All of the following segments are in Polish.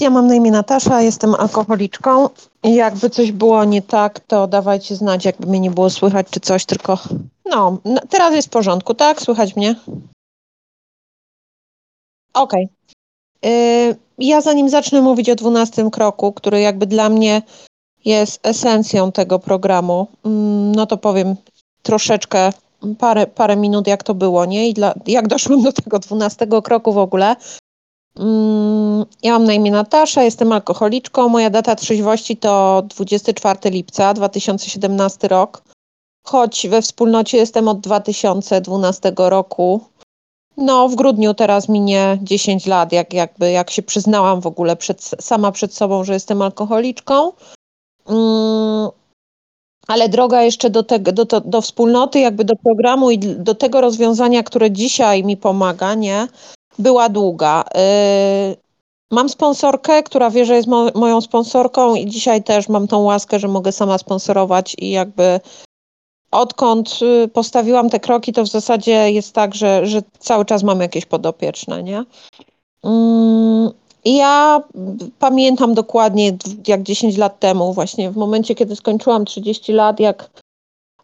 Ja mam na imię Natasza, jestem alkoholiczką. Jakby coś było nie tak, to dawajcie znać, jakby mnie nie było słychać czy coś, tylko no, teraz jest w porządku, tak? Słychać mnie? Okej. Y, Ja zanim zacznę mówić o dwunastym kroku, który jakby dla mnie jest esencją tego programu, mm, no to powiem troszeczkę, parę, parę minut jak to było, nie? I dla, jak doszłam do tego dwunastego kroku w ogóle. Mm, Ja mam na imię Natasza, jestem alkoholiczką. Moja data trzeźwości to 24 lipca 2017 rok. Choć we wspólnocie jestem od 2012 roku. No, w grudniu teraz minie 10 lat, jak, jakby, jak się przyznałam w ogóle przed, sama przed sobą, że jestem alkoholiczką. Mm, ale droga jeszcze do, tego, do, do, do wspólnoty, jakby do programu i do tego rozwiązania, które dzisiaj mi pomaga, nie? Była długa. Yy, Mam sponsorkę, która wie, że jest mo moją sponsorką i dzisiaj też mam tą łaskę, że mogę sama sponsorować i jakby odkąd y, postawiłam te kroki, to w zasadzie jest tak, że, że cały czas mam jakieś podopieczne, nie? Mm, Ja pamiętam dokładnie jak 10 lat temu, właśnie w momencie, kiedy skończyłam 30 lat, jak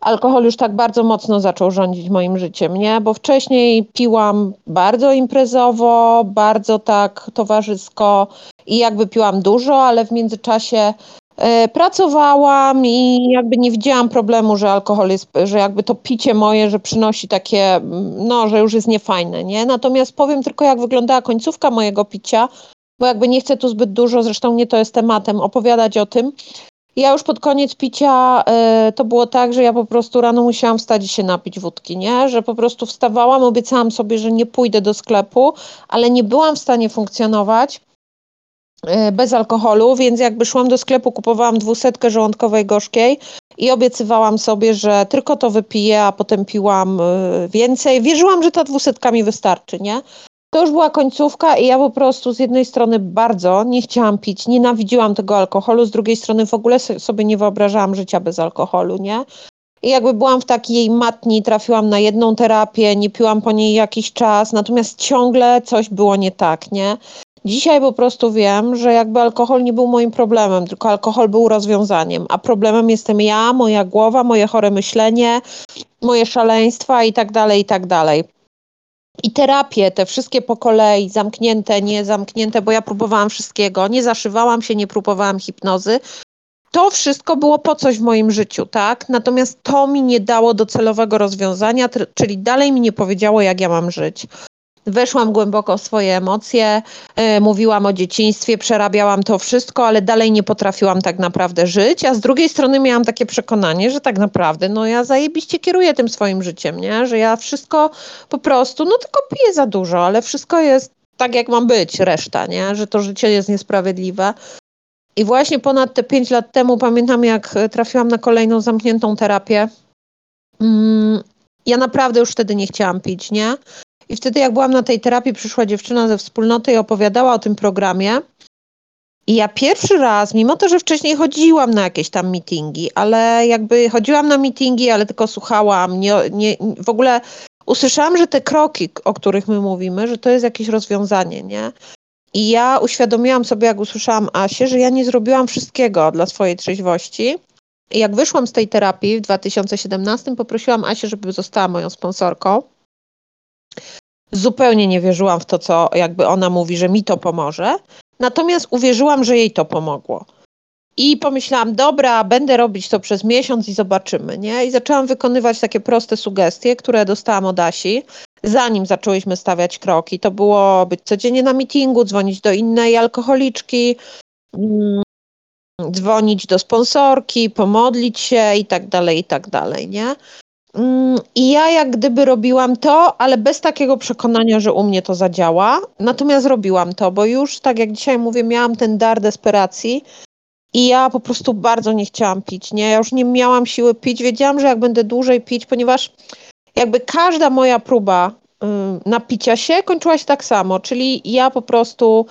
alkohol już tak bardzo mocno zaczął rządzić moim życiem, nie? Bo wcześniej piłam bardzo imprezowo, bardzo tak towarzysko i jakby piłam dużo, ale w międzyczasie e, pracowałam i jakby nie widziałam problemu, że alkohol jest, że jakby to picie moje, że przynosi takie, no, że już jest niefajne, nie? Natomiast powiem tylko, jak wyglądała końcówka mojego picia, bo jakby nie chcę tu zbyt dużo, zresztą nie to jest tematem, opowiadać o tym, ja już pod koniec picia y, to było tak, że ja po prostu rano musiałam wstać i się napić wódki, nie? Że po prostu wstawałam, obiecałam sobie, że nie pójdę do sklepu, ale nie byłam w stanie funkcjonować y, bez alkoholu, więc jakby szłam do sklepu, kupowałam dwusetkę żołądkowej gorzkiej i obiecywałam sobie, że tylko to wypiję, a potem piłam y, więcej. Wierzyłam, że ta dwusetka mi wystarczy, nie? To już była końcówka i ja po prostu z jednej strony bardzo nie chciałam pić, nienawidziłam tego alkoholu, z drugiej strony w ogóle sobie nie wyobrażałam życia bez alkoholu, nie? I jakby byłam w takiej matni, trafiłam na jedną terapię, nie piłam po niej jakiś czas, natomiast ciągle coś było nie tak, nie? Dzisiaj po prostu wiem, że jakby alkohol nie był moim problemem, tylko alkohol był rozwiązaniem, a problemem jestem ja, moja głowa, moje chore myślenie, moje szaleństwa i tak dalej, i tak dalej. I terapie, te wszystkie po kolei, zamknięte, nie zamknięte, bo ja próbowałam wszystkiego, nie zaszywałam się, nie próbowałam hipnozy. To wszystko było po coś w moim życiu, tak? Natomiast to mi nie dało docelowego rozwiązania, czyli dalej mi nie powiedziało, jak ja mam żyć. Weszłam głęboko w swoje emocje, yy, mówiłam o dzieciństwie, przerabiałam to wszystko, ale dalej nie potrafiłam tak naprawdę żyć, a z drugiej strony miałam takie przekonanie, że tak naprawdę no ja zajebiście kieruję tym swoim życiem, nie? Że ja wszystko po prostu, no tylko piję za dużo, ale wszystko jest tak jak mam być, reszta, nie? Że to życie jest niesprawiedliwe. I właśnie ponad te pięć lat temu pamiętam, jak trafiłam na kolejną zamkniętą terapię. Mm, ja naprawdę już wtedy nie chciałam pić, nie? I wtedy, jak byłam na tej terapii, przyszła dziewczyna ze wspólnoty i opowiadała o tym programie. I ja pierwszy raz, mimo to, że wcześniej chodziłam na jakieś tam meetingi, ale jakby chodziłam na meetingi, ale tylko słuchałam, nie, nie, w ogóle usłyszałam, że te kroki, o których my mówimy, że to jest jakieś rozwiązanie, nie? I ja uświadomiłam sobie, jak usłyszałam Asię, że ja nie zrobiłam wszystkiego dla swojej trzeźwości. I jak wyszłam z tej terapii w 2017, poprosiłam Asię, żeby została moją sponsorką zupełnie nie wierzyłam w to, co jakby ona mówi, że mi to pomoże. Natomiast uwierzyłam, że jej to pomogło. I pomyślałam, dobra, będę robić to przez miesiąc i zobaczymy, nie? I zaczęłam wykonywać takie proste sugestie, które dostałam od Asi, zanim zaczęłyśmy stawiać kroki. To było być codziennie na meetingu, dzwonić do innej alkoholiczki, mm, dzwonić do sponsorki, pomodlić się i tak dalej, i tak dalej, nie? Mm, I ja jak gdyby robiłam to, ale bez takiego przekonania, że u mnie to zadziała. Natomiast robiłam to, bo już, tak jak dzisiaj mówię, miałam ten dar desperacji i ja po prostu bardzo nie chciałam pić, nie? Ja już nie miałam siły pić. Wiedziałam, że jak będę dłużej pić, ponieważ jakby każda moja próba y, napicia się kończyła się tak samo, czyli ja po prostu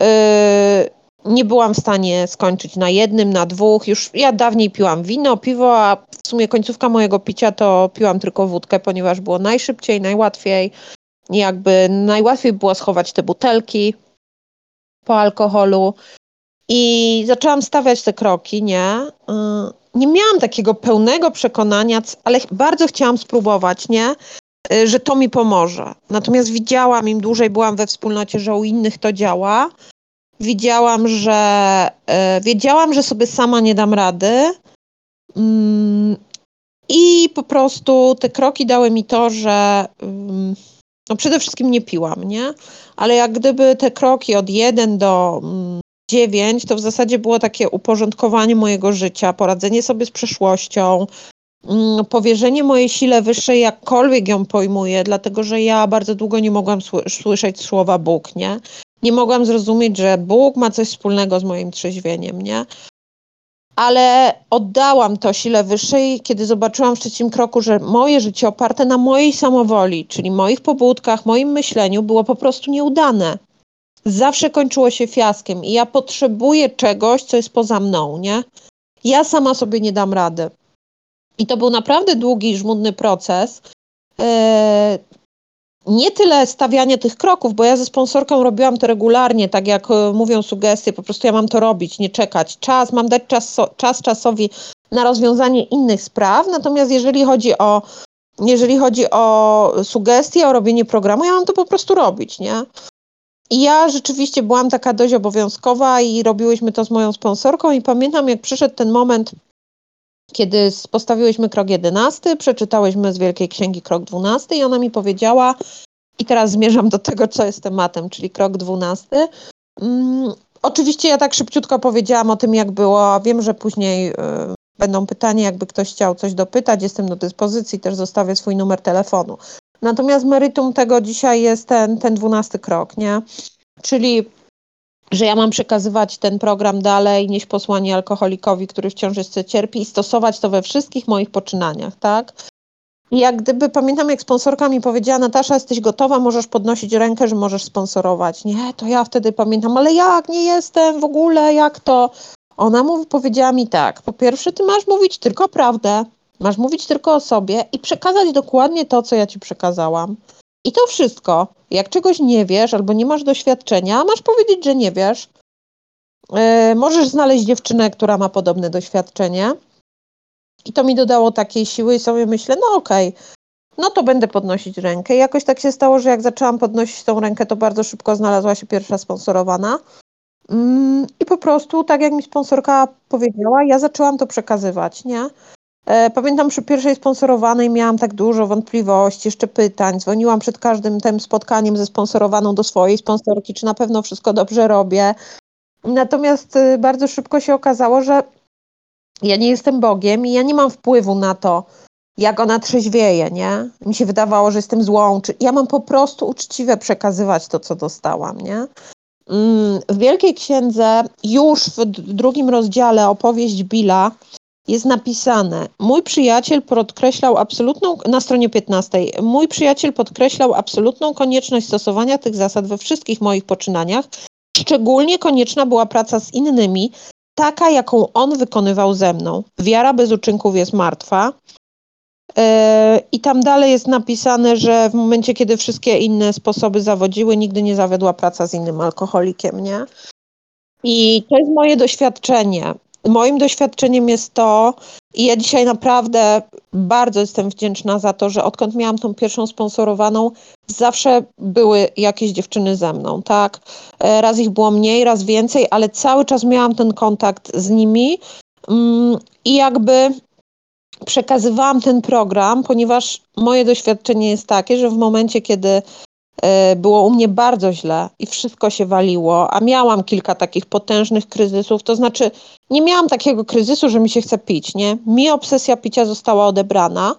y, nie byłam w stanie skończyć na jednym, na dwóch. Już ja dawniej piłam wino, piwo, a w sumie końcówka mojego picia to piłam tylko wódkę, ponieważ było najszybciej, najłatwiej. Jakby najłatwiej było schować te butelki. po alkoholu i zaczęłam stawiać te kroki, nie? Y, nie miałam takiego pełnego przekonania, ale bardzo chciałam spróbować, nie? Y, że to mi pomoże. Natomiast widziałam, im dłużej byłam we wspólnocie, że u innych to działa. Widziałam, że wiedziałam, że sobie sama nie dam rady. Mm, I po prostu te kroki dały mi to, że mm, no przede wszystkim nie piłam, nie? Ale jak gdyby te kroki od 1 do 9 mm, to w zasadzie było takie uporządkowanie mojego życia, poradzenie sobie z przeszłością, powierzenie mojej sile wyższej, jakkolwiek ją pojmuję, dlatego że ja bardzo długo nie mogłam słyszeć słowa Bóg, nie? Nie mogłam zrozumieć, że Bóg ma coś wspólnego z moim trzeźwieniem, nie? ale oddałam to sile wyższej, kiedy zobaczyłam w trzecim kroku, że moje życie oparte na mojej samowoli, czyli moich pobudkach, moim myśleniu, było po prostu nieudane. Zawsze kończyło się fiaskiem i ja potrzebuję czegoś, co jest poza mną, nie? Ja sama sobie nie dam rady. I to był naprawdę długi żmudny proces. Eee, nie tyle stawianie tych kroków, bo ja ze sponsorką robiłam to regularnie, tak jak e, mówią sugestie, po prostu ja mam to robić, nie czekać. Czas, mam dać czas, czas czasowi na rozwiązanie innych spraw, natomiast jeżeli chodzi o jeżeli chodzi o sugestie, o robienie programu, ja mam to po prostu robić, nie? I ja rzeczywiście byłam taka dość obowiązkowa i robiłyśmy to z moją sponsorką i pamiętam jak przyszedł ten moment, kiedy postawiłyśmy krok jedenasty, przeczytałyśmy z Wielkiej Księgi krok dwunasty i ona mi powiedziała, i teraz zmierzam do tego, co jest tematem, czyli krok dwunasty. Um, oczywiście ja tak szybciutko powiedziałam o tym, jak było. Wiem, że później y, będą pytania, jakby ktoś chciał coś dopytać. Jestem do dyspozycji, też zostawię swój numer telefonu. Natomiast meritum tego dzisiaj jest ten, ten dwunasty krok, nie? Czyli że ja mam przekazywać ten program dalej, nieść posłanie alkoholikowi, który wciąż jeszcze cierpi i stosować to we wszystkich moich poczynaniach, tak? I jak gdyby, pamiętam jak sponsorka mi powiedziała, Natasza, jesteś gotowa, możesz podnosić rękę, że możesz sponsorować. Nie, to ja wtedy pamiętam, ale jak, nie jestem w ogóle, jak to? Ona mówi, powiedziała mi tak, po pierwsze ty masz mówić tylko prawdę, masz mówić tylko o sobie i przekazać dokładnie to, co ja ci przekazałam. I to wszystko. Jak czegoś nie wiesz albo nie masz doświadczenia, masz powiedzieć, że nie wiesz. Yy, możesz znaleźć dziewczynę, która ma podobne doświadczenie. I to mi dodało takiej siły i sobie myślę, no okej, okay, no to będę podnosić rękę. I jakoś tak się stało, że jak zaczęłam podnosić tą rękę, to bardzo szybko znalazła się pierwsza sponsorowana. Yy, I po prostu, tak jak mi sponsorka powiedziała, ja zaczęłam to przekazywać, nie? E, pamiętam przy pierwszej sponsorowanej miałam tak dużo wątpliwości, jeszcze pytań. Dzwoniłam przed każdym tym spotkaniem ze sponsorowaną do swojej sponsorki, czy na pewno wszystko dobrze robię. Natomiast y, bardzo szybko się okazało, że ja nie jestem Bogiem i ja nie mam wpływu na to, jak ona trzeźwieje, nie? Mi się wydawało, że jestem złą. Czy ja mam po prostu uczciwie przekazywać to, co dostałam, nie? Mm, w Wielkiej Księdze, już w drugim rozdziale opowieść Billa, jest napisane: Mój przyjaciel podkreślał absolutną, na stronie 15, mój przyjaciel podkreślał absolutną konieczność stosowania tych zasad we wszystkich moich poczynaniach. Szczególnie konieczna była praca z innymi, taka jaką on wykonywał ze mną. Wiara bez uczynków jest martwa. E, I tam dalej jest napisane, że w momencie, kiedy wszystkie inne sposoby zawodziły, nigdy nie zawiodła praca z innym alkoholikiem, nie? I to jest moje doświadczenie. Moim doświadczeniem jest to, i ja dzisiaj naprawdę bardzo jestem wdzięczna za to, że odkąd miałam tą pierwszą sponsorowaną, zawsze były jakieś dziewczyny ze mną, tak? E, raz ich było mniej, raz więcej, ale cały czas miałam ten kontakt z nimi mm, i jakby przekazywałam ten program, ponieważ moje doświadczenie jest takie, że w momencie, kiedy było u mnie bardzo źle i wszystko się waliło, a miałam kilka takich potężnych kryzysów, to znaczy nie miałam takiego kryzysu, że mi się chce pić, nie? Mi obsesja picia została odebrana,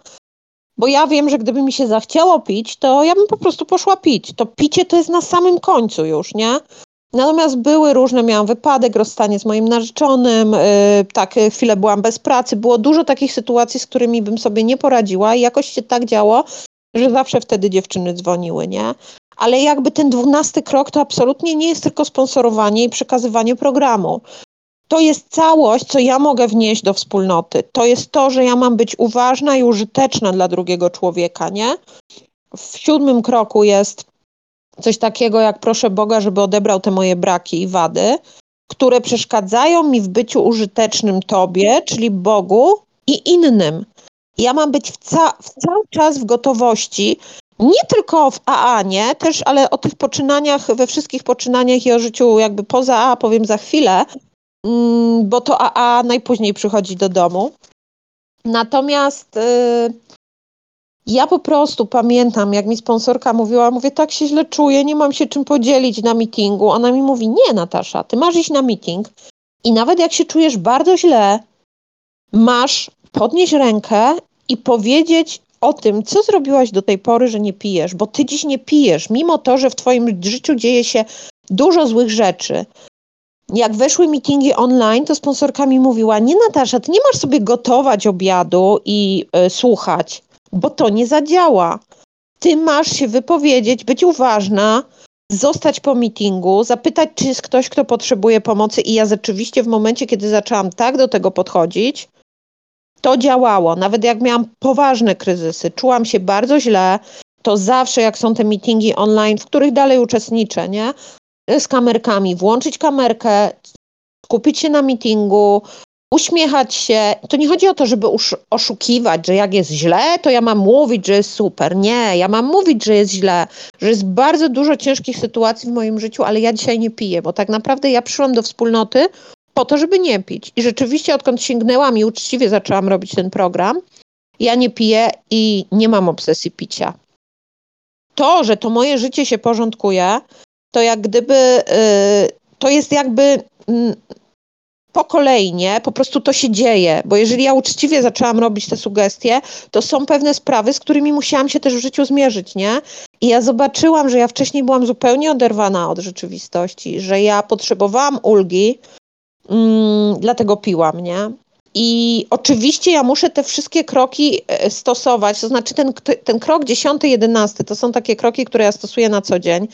bo ja wiem, że gdyby mi się zachciało pić, to ja bym po prostu poszła pić. To picie to jest na samym końcu już, nie? Natomiast były różne, miałam wypadek, rozstanie z moim narzeczonym, yy, tak, chwilę byłam bez pracy. Było dużo takich sytuacji, z którymi bym sobie nie poradziła i jakoś się tak działo, że zawsze wtedy dziewczyny dzwoniły, nie? Ale jakby ten dwunasty krok to absolutnie nie jest tylko sponsorowanie i przekazywanie programu. To jest całość, co ja mogę wnieść do wspólnoty. To jest to, że ja mam być uważna i użyteczna dla drugiego człowieka, nie? W siódmym kroku jest coś takiego jak proszę Boga, żeby odebrał te moje braki i wady, które przeszkadzają mi w byciu użytecznym Tobie, czyli Bogu i innym. Ja mam być w, ca w cały czas w gotowości, nie tylko w AA, nie, też, ale o tych poczynaniach, we wszystkich poczynaniach i o życiu jakby poza AA powiem za chwilę, mm, bo to AA najpóźniej przychodzi do domu. Natomiast y, ja po prostu pamiętam, jak mi sponsorka mówiła, mówię, tak się źle czuję, nie mam się czym podzielić na meetingu. Ona mi mówi, nie Natasza, ty masz iść na meeting i nawet jak się czujesz bardzo źle, masz podnieść rękę i powiedzieć o tym, co zrobiłaś do tej pory, że nie pijesz, bo ty dziś nie pijesz, mimo to, że w twoim życiu dzieje się dużo złych rzeczy. Jak weszły meetingi online, to sponsorka mi mówiła, nie Natasza, ty nie masz sobie gotować obiadu i y, słuchać, bo to nie zadziała. Ty masz się wypowiedzieć, być uważna, zostać po meetingu, zapytać, czy jest ktoś, kto potrzebuje pomocy i ja rzeczywiście w momencie, kiedy zaczęłam tak do tego podchodzić, to działało. Nawet jak miałam poważne kryzysy, czułam się bardzo źle, to zawsze jak są te meetingi online, w których dalej uczestniczę, nie? Z kamerkami, włączyć kamerkę, skupić się na meetingu, uśmiechać się. To nie chodzi o to, żeby oszukiwać, że jak jest źle, to ja mam mówić, że jest super. Nie, ja mam mówić, że jest źle, że jest bardzo dużo ciężkich sytuacji w moim życiu, ale ja dzisiaj nie piję, bo tak naprawdę ja przyszłam do wspólnoty po to, żeby nie pić. I rzeczywiście, odkąd sięgnęłam i uczciwie zaczęłam robić ten program, ja nie piję i nie mam obsesji picia. To, że to moje życie się porządkuje, to jak gdyby, yy, to jest jakby yy, po kolei, nie? Po prostu to się dzieje, bo jeżeli ja uczciwie zaczęłam robić te sugestie, to są pewne sprawy, z którymi musiałam się też w życiu zmierzyć, nie? I ja zobaczyłam, że ja wcześniej byłam zupełnie oderwana od rzeczywistości, że ja potrzebowałam ulgi, Mm, dlatego piłam, nie? I oczywiście ja muszę te wszystkie kroki e, stosować, to znaczy ten, ten krok 10, 11 to są takie kroki, które ja stosuję na co dzień,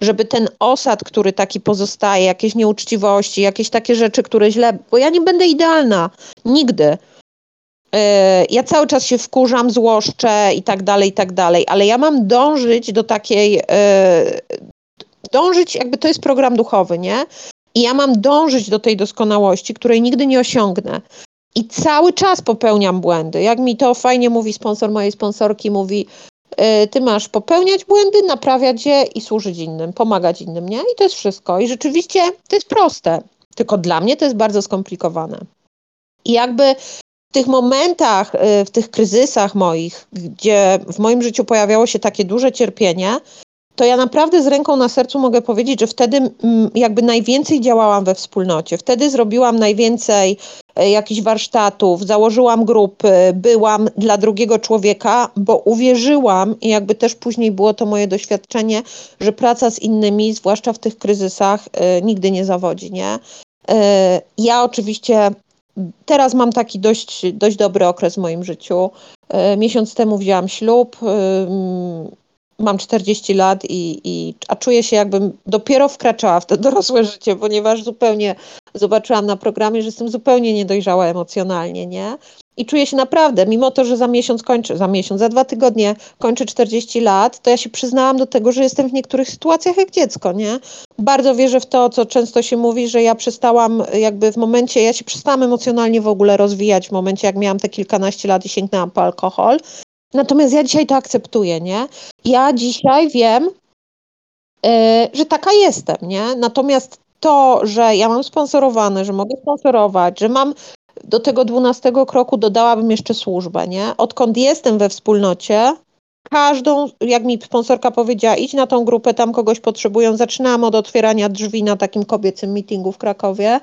żeby ten osad, który taki pozostaje, jakieś nieuczciwości, jakieś takie rzeczy, które źle, bo ja nie będę idealna, nigdy. E, ja cały czas się wkurzam, złoszczę i tak dalej, i tak dalej, ale ja mam dążyć do takiej, e, dążyć, jakby to jest program duchowy, nie? I ja mam dążyć do tej doskonałości, której nigdy nie osiągnę. I cały czas popełniam błędy. Jak mi to fajnie mówi sponsor mojej sponsorki, mówi, yy, ty masz popełniać błędy, naprawiać je i służyć innym, pomagać innym, nie? I to jest wszystko. I rzeczywiście to jest proste. Tylko dla mnie to jest bardzo skomplikowane. I jakby w tych momentach, yy, w tych kryzysach moich, gdzie w moim życiu pojawiało się takie duże cierpienie, to ja naprawdę z ręką na sercu mogę powiedzieć, że wtedy mm, jakby najwięcej działałam we wspólnocie. Wtedy zrobiłam najwięcej e, jakichś warsztatów, założyłam grupy, byłam dla drugiego człowieka, bo uwierzyłam i jakby też później było to moje doświadczenie, że praca z innymi, zwłaszcza w tych kryzysach, e, nigdy nie zawodzi, nie? E, ja oczywiście teraz mam taki dość, dość dobry okres w moim życiu. Miesiąc temu wzięłam ślub mam 40 lat i, i a czuję się jakbym dopiero wkraczała w to dorosłe życie, ponieważ zupełnie zobaczyłam na programie, że jestem zupełnie niedojrzała emocjonalnie, nie? I czuję się naprawdę, mimo to, że za miesiąc kończę, za miesiąc, za dwa tygodnie kończę 40 lat, to ja się przyznałam do tego, że jestem w niektórych sytuacjach jak dziecko, nie? Bardzo wierzę w to, co często się mówi, że ja przestałam jakby w momencie, ja się przestałam emocjonalnie w ogóle rozwijać w momencie, jak miałam te kilkanaście lat i sięgnęłam po alkohol. Natomiast ja dzisiaj to akceptuję, nie? Ja dzisiaj wiem, yy, że taka jestem, nie? Natomiast to, że ja mam sponsorowane, że mogę sponsorować, że mam do tego dwunastego kroku dodałabym jeszcze służbę, nie? Odkąd jestem we wspólnocie, każdą, jak mi sponsorka powiedziała, idź na tą grupę, tam kogoś potrzebują. Zaczynałam od otwierania drzwi na takim kobiecym meetingu w Krakowie.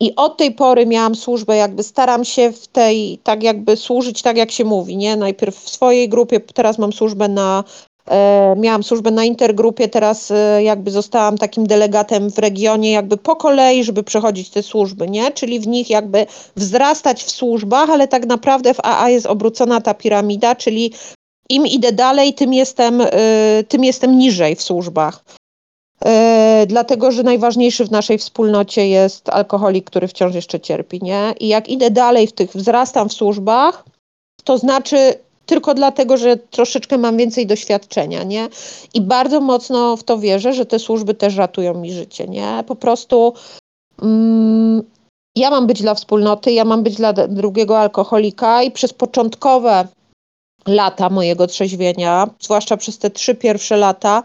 I od tej pory miałam służbę, jakby staram się w tej, tak jakby służyć tak jak się mówi, nie? Najpierw w swojej grupie, teraz mam służbę na, e, miałam służbę na intergrupie, teraz e, jakby zostałam takim delegatem w regionie, jakby po kolei, żeby przechodzić te służby, nie? Czyli w nich jakby wzrastać w służbach, ale tak naprawdę w AA jest obrócona ta piramida, czyli im idę dalej, tym jestem, e, tym jestem niżej w służbach. E, dlatego że najważniejszy w naszej wspólnocie jest alkoholik, który wciąż jeszcze cierpi, nie? I jak idę dalej w tych, wzrastam w służbach, to znaczy tylko dlatego, że troszeczkę mam więcej doświadczenia, nie? I bardzo mocno w to wierzę, że te służby też ratują mi życie, nie? Po prostu mm, ja mam być dla wspólnoty, ja mam być dla drugiego alkoholika i przez początkowe lata mojego trzeźwienia, zwłaszcza przez te trzy pierwsze lata,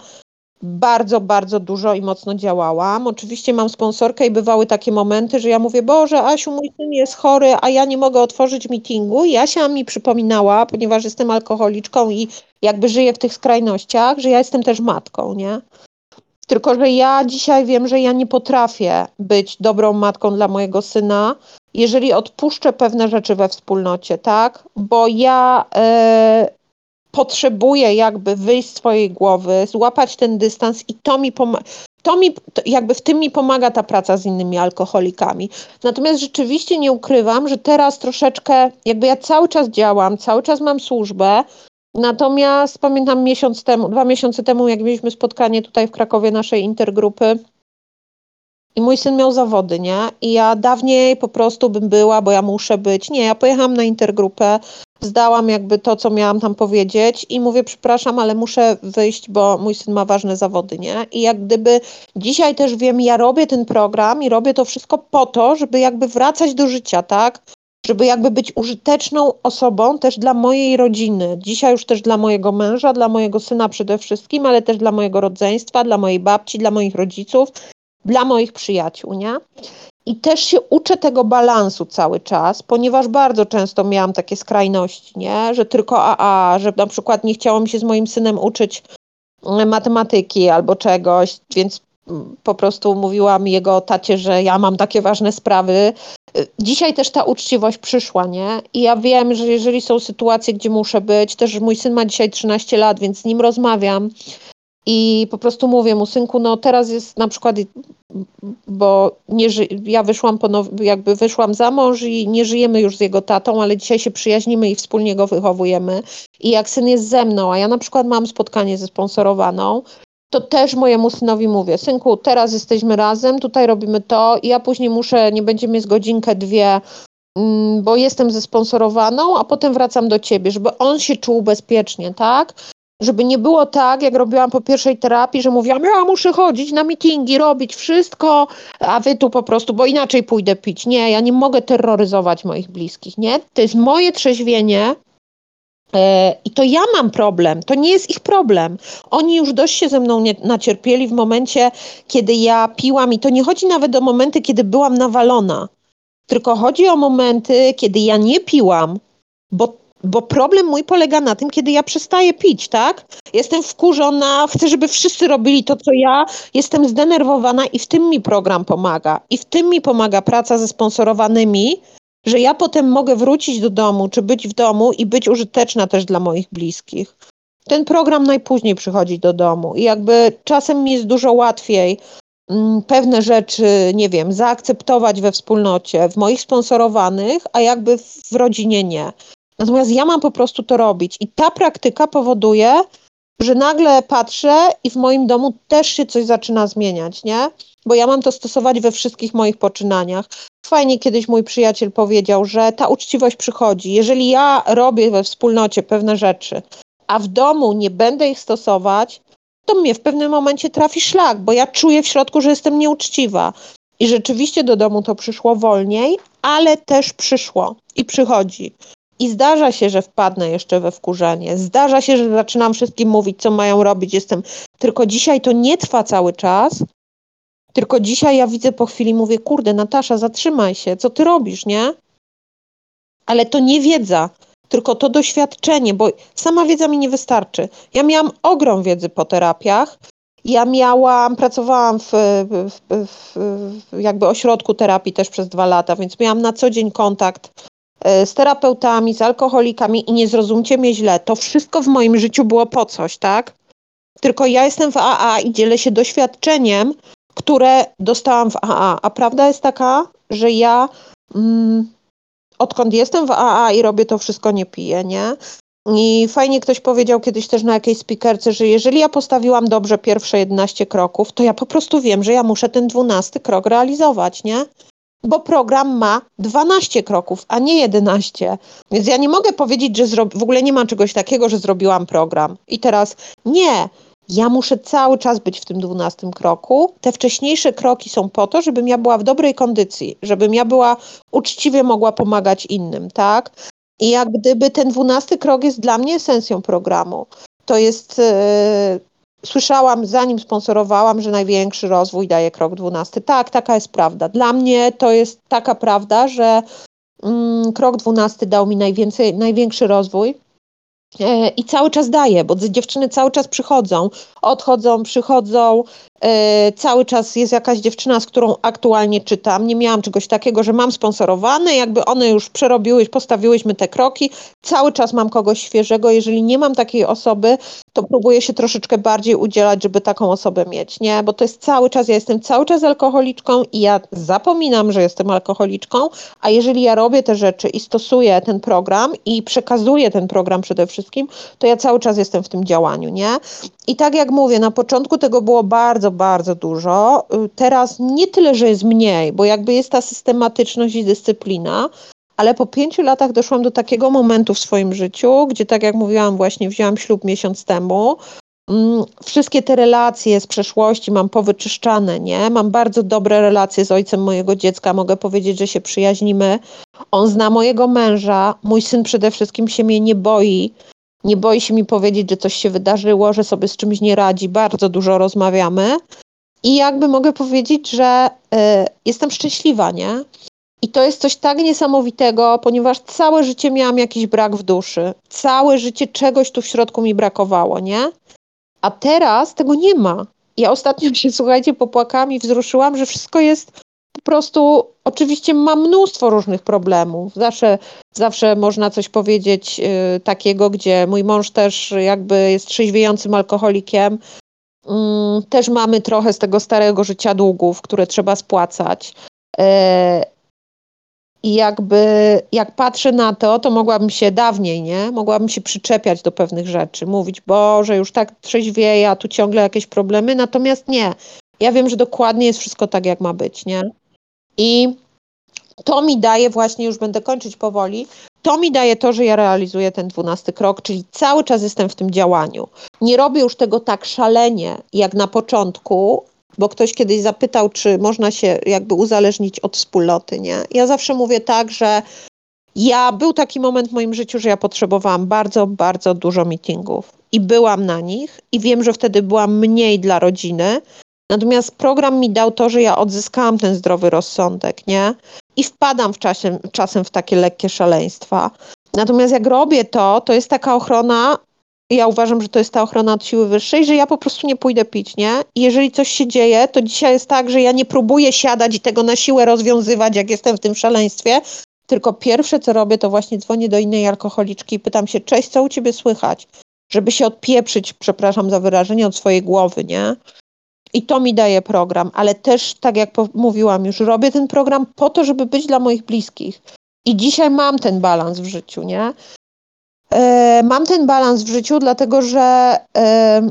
bardzo, bardzo dużo i mocno działałam. Oczywiście mam sponsorkę i bywały takie momenty, że ja mówię, Boże, Asiu, mój syn jest chory, a ja nie mogę otworzyć meetingu. I Asia mi przypominała, ponieważ jestem alkoholiczką i jakby żyję w tych skrajnościach, że ja jestem też matką, nie? Tylko, że ja dzisiaj wiem, że ja nie potrafię być dobrą matką dla mojego syna, jeżeli odpuszczę pewne rzeczy we wspólnocie, tak? Bo ja e, potrzebuję jakby wyjść z swojej głowy, złapać ten dystans i to mi pomaga. To mi, to jakby w tym mi pomaga ta praca z innymi alkoholikami. Natomiast rzeczywiście nie ukrywam, że teraz troszeczkę, jakby ja cały czas działam, cały czas mam służbę, Natomiast pamiętam miesiąc temu, dwa miesiące temu, jak mieliśmy spotkanie tutaj w Krakowie naszej intergrupy i mój syn miał zawody, nie? I ja dawniej po prostu bym była, bo ja muszę być. Nie, ja pojechałam na intergrupę, zdałam jakby to, co miałam tam powiedzieć i mówię, przepraszam, ale muszę wyjść, bo mój syn ma ważne zawody, nie? I jak gdyby dzisiaj też wiem, ja robię ten program i robię to wszystko po to, żeby jakby wracać do życia, tak? żeby jakby być użyteczną osobą też dla mojej rodziny. Dzisiaj już też dla mojego męża, dla mojego syna przede wszystkim, ale też dla mojego rodzeństwa, dla mojej babci, dla moich rodziców, dla moich przyjaciół, nie? I też się uczę tego balansu cały czas, ponieważ bardzo często miałam takie skrajności, nie? Że tylko AA, że na przykład nie chciało mi się z moim synem uczyć matematyki albo czegoś, więc po prostu mówiłam jego tacie, że ja mam takie ważne sprawy. Dzisiaj też ta uczciwość przyszła, nie? I ja wiem, że jeżeli są sytuacje, gdzie muszę być, też mój syn ma dzisiaj 13 lat, więc z nim rozmawiam i po prostu mówię mu, synku, no teraz jest na przykład, bo nie ży- ja wyszłam ponownie, jakby wyszłam za mąż i nie żyjemy już z jego tatą, ale dzisiaj się przyjaźnimy i wspólnie go wychowujemy. I jak syn jest ze mną, a ja na przykład mam spotkanie ze sponsorowaną, to też mojemu synowi mówię, synku, teraz jesteśmy razem, tutaj robimy to i ja później muszę, nie będzie mieć godzinkę, dwie, mm, bo jestem zesponsorowaną, a potem wracam do ciebie, żeby on się czuł bezpiecznie, tak? Żeby nie było tak, jak robiłam po pierwszej terapii, że mówiłam, ja muszę chodzić na mitingi, robić wszystko, a wy tu po prostu, bo inaczej pójdę pić. Nie, ja nie mogę terroryzować moich bliskich, nie? To jest moje trzeźwienie, E, I to ja mam problem, to nie jest ich problem. Oni już dość się ze mną nie, nacierpieli w momencie, kiedy ja piłam, i to nie chodzi nawet o momenty, kiedy byłam nawalona, tylko chodzi o momenty, kiedy ja nie piłam, bo, bo problem mój polega na tym, kiedy ja przestaję pić, tak? Jestem wkurzona, chcę, żeby wszyscy robili to, co ja, jestem zdenerwowana i w tym mi program pomaga. I w tym mi pomaga praca ze sponsorowanymi, że ja potem mogę wrócić do domu, czy być w domu i być użyteczna też dla moich bliskich. Ten program najpóźniej przychodzi do domu i jakby czasem mi jest dużo łatwiej mm, pewne rzeczy, nie wiem, zaakceptować we wspólnocie, w moich sponsorowanych, a jakby w rodzinie nie. Natomiast ja mam po prostu to robić i ta praktyka powoduje, że nagle patrzę i w moim domu też się coś zaczyna zmieniać, nie? Bo ja mam to stosować we wszystkich moich poczynaniach. Fajnie kiedyś mój przyjaciel powiedział, że ta uczciwość przychodzi. Jeżeli ja robię we wspólnocie pewne rzeczy, a w domu nie będę ich stosować, to mnie w pewnym momencie trafi szlak, bo ja czuję w środku, że jestem nieuczciwa. I rzeczywiście do domu to przyszło wolniej, ale też przyszło i przychodzi. I zdarza się, że wpadnę jeszcze we wkurzenie. Zdarza się, że zaczynam wszystkim mówić, co mają robić. Jestem. Tylko dzisiaj to nie trwa cały czas. Tylko dzisiaj ja widzę po chwili, mówię, kurde, Natasza, zatrzymaj się, co ty robisz, nie? Ale to nie wiedza, tylko to doświadczenie, bo sama wiedza mi nie wystarczy. Ja miałam ogrom wiedzy po terapiach. Ja miałam, pracowałam w, w, w, w jakby ośrodku terapii też przez dwa lata, więc miałam na co dzień kontakt z terapeutami, z alkoholikami i nie zrozumcie mnie źle, to wszystko w moim życiu było po coś, tak? Tylko ja jestem w AA i dzielę się doświadczeniem, które dostałam w AA. A prawda jest taka, że ja mm, odkąd jestem w AA i robię to wszystko, nie piję, nie? I fajnie ktoś powiedział kiedyś też na jakiejś speakerce, że jeżeli ja postawiłam dobrze pierwsze 11 kroków, to ja po prostu wiem, że ja muszę ten 12 krok realizować, nie? Bo program ma 12 kroków, a nie 11. Więc ja nie mogę powiedzieć, że w ogóle nie ma czegoś takiego, że zrobiłam program. I teraz nie. Ja muszę cały czas być w tym 12 kroku. Te wcześniejsze kroki są po to, żebym ja była w dobrej kondycji, żebym ja była uczciwie mogła pomagać innym, tak? I jak gdyby ten 12 krok jest dla mnie esencją programu. To jest yy, słyszałam, zanim sponsorowałam, że największy rozwój daje krok 12. Tak, taka jest prawda. Dla mnie to jest taka prawda, że mm, krok 12 dał mi najwięcej, największy rozwój. E, I cały czas daje, bo dziewczyny cały czas przychodzą, odchodzą, przychodzą. E, cały czas jest jakaś dziewczyna, z którą aktualnie czytam. Nie miałam czegoś takiego, że mam sponsorowane, jakby one już przerobiły, postawiłyśmy te kroki. Cały czas mam kogoś świeżego. Jeżeli nie mam takiej osoby, to próbuję się troszeczkę bardziej udzielać, żeby taką osobę mieć, nie? Bo to jest cały czas, ja jestem cały czas alkoholiczką i ja zapominam, że jestem alkoholiczką, a jeżeli ja robię te rzeczy i stosuję ten program i przekazuję ten program przede wszystkim, to ja cały czas jestem w tym działaniu, nie? I tak jak mówię, na początku tego było bardzo, bardzo dużo. Teraz nie tyle, że jest mniej, bo jakby jest ta systematyczność i dyscyplina, ale po pięciu latach doszłam do takiego momentu w swoim życiu, gdzie tak jak mówiłam, właśnie wzięłam ślub miesiąc temu. Mm, wszystkie te relacje z przeszłości mam powyczyszczane, nie? Mam bardzo dobre relacje z ojcem mojego dziecka. Mogę powiedzieć, że się przyjaźnimy. On zna mojego męża. Mój syn przede wszystkim się mnie nie boi. Nie boi się mi powiedzieć, że coś się wydarzyło, że sobie z czymś nie radzi. Bardzo dużo rozmawiamy. I jakby mogę powiedzieć, że y, jestem szczęśliwa, nie? I to jest coś tak niesamowitego, ponieważ całe życie miałam jakiś brak w duszy. Całe życie czegoś tu w środku mi brakowało, nie? A teraz tego nie ma. Ja ostatnio się, słuchajcie, popłakałam i wzruszyłam, że wszystko jest po prostu. Oczywiście mam mnóstwo różnych problemów. Zawsze, zawsze można coś powiedzieć yy, takiego, gdzie mój mąż też jakby jest trzeźwiejącym alkoholikiem. Yy, też mamy trochę z tego starego życia długów, które trzeba spłacać. Yy, i jakby, jak patrzę na to, to mogłabym się dawniej, nie? Mogłabym się przyczepiać do pewnych rzeczy, mówić, Boże, już tak trzeźwieje, a tu ciągle jakieś problemy. Natomiast nie. Ja wiem, że dokładnie jest wszystko tak, jak ma być, nie? I to mi daje właśnie, już będę kończyć powoli, to mi daje to, że ja realizuję ten dwunasty krok, czyli cały czas jestem w tym działaniu. Nie robię już tego tak szalenie, jak na początku, bo ktoś kiedyś zapytał, czy można się jakby uzależnić od wspólnoty, nie? Ja zawsze mówię tak, że ja był taki moment w moim życiu, że ja potrzebowałam bardzo, bardzo dużo meetingów i byłam na nich i wiem, że wtedy byłam mniej dla rodziny. Natomiast program mi dał to, że ja odzyskałam ten zdrowy rozsądek, nie? I wpadam w czasie, czasem w takie lekkie szaleństwa. Natomiast jak robię to, to jest taka ochrona ja uważam, że to jest ta ochrona od siły wyższej, że ja po prostu nie pójdę pić, nie? I jeżeli coś się dzieje, to dzisiaj jest tak, że ja nie próbuję siadać i tego na siłę rozwiązywać, jak jestem w tym szaleństwie, tylko pierwsze, co robię, to właśnie dzwonię do innej alkoholiczki i pytam się, cześć, co u ciebie słychać? Żeby się odpieprzyć, przepraszam za wyrażenie, od swojej głowy, nie? I to mi daje program, ale też, tak jak mówiłam już, robię ten program po to, żeby być dla moich bliskich. I dzisiaj mam ten balans w życiu, nie? E, mam ten balans w życiu, dlatego że e,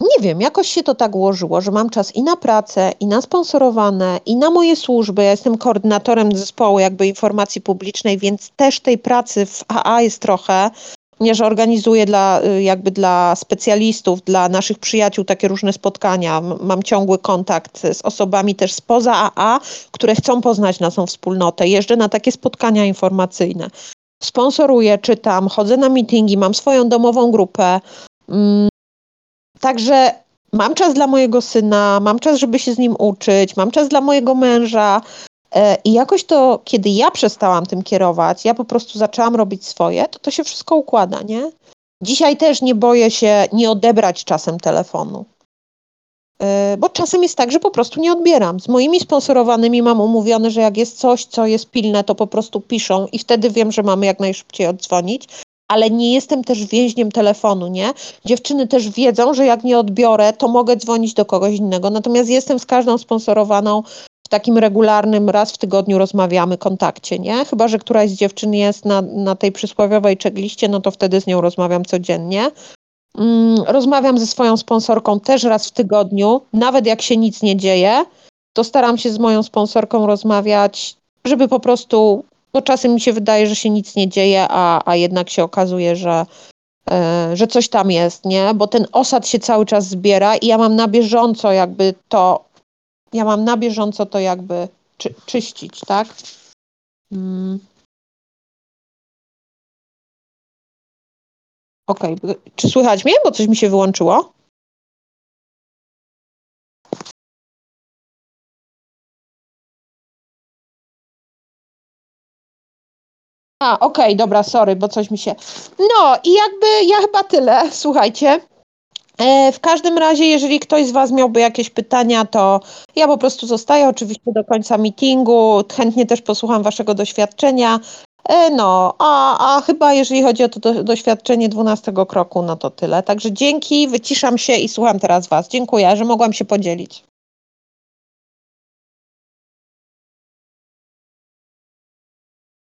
nie wiem, jakoś się to tak ułożyło, że mam czas i na pracę, i na sponsorowane, i na moje służby. Ja jestem koordynatorem zespołu jakby informacji publicznej, więc też tej pracy w AA jest trochę, ponieważ organizuję dla, y, jakby dla specjalistów, dla naszych przyjaciół takie różne spotkania. Mam ciągły kontakt z osobami też spoza AA, które chcą poznać naszą wspólnotę. Jeżdżę na takie spotkania informacyjne sponsoruję, czytam, chodzę na meetingi, mam swoją domową grupę. Mm, także mam czas dla mojego syna, mam czas, żeby się z nim uczyć, mam czas dla mojego męża. E, I jakoś to, kiedy ja przestałam tym kierować, ja po prostu zaczęłam robić swoje, to to się wszystko układa, nie? Dzisiaj też nie boję się nie odebrać czasem telefonu. E, bo czasem jest tak, że po prostu nie odbieram. Z moimi sponsorowanymi mam umówione, że jak jest coś, co jest pilne, to po prostu piszą i wtedy wiem, że mamy jak najszybciej oddzwonić. Ale nie jestem też więźniem telefonu, nie? Dziewczyny też wiedzą, że jak nie odbiorę, to mogę dzwonić do kogoś innego. Natomiast jestem z każdą sponsorowaną w takim regularnym, raz w tygodniu rozmawiamy kontakcie, nie? Chyba, że któraś z dziewczyn jest na, na tej przysłowiowej checkliście, no to wtedy z nią rozmawiam codziennie. Mm, rozmawiam ze swoją sponsorką też raz w tygodniu, nawet jak się nic nie dzieje, to staram się z moją sponsorką rozmawiać, żeby po prostu, bo czasem mi się wydaje, że się nic nie dzieje, a, a jednak się okazuje, że, e, że coś tam jest, nie? Bo ten osad się cały czas zbiera i ja mam na bieżąco jakby to, ja mam na bieżąco to jakby czy, czyścić, tak? Hmm. Okej, okay. czy słychać mnie? Bo coś mi się wyłączyło. A, okej, okay, dobra, sorry, bo coś mi się. No i jakby ja chyba tyle, słuchajcie. E, w każdym razie, jeżeli ktoś z Was miałby jakieś pytania, to ja po prostu zostaję oczywiście do końca meetingu. Chętnie też posłucham Waszego doświadczenia. E, no, a, a chyba jeżeli chodzi o to do, doświadczenie 12 kroku, no to tyle. Także dzięki, wyciszam się i słucham teraz Was. Dziękuję, że mogłam się podzielić.